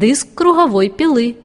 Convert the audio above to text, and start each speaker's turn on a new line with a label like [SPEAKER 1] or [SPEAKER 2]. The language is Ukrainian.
[SPEAKER 1] диск круговой пилы.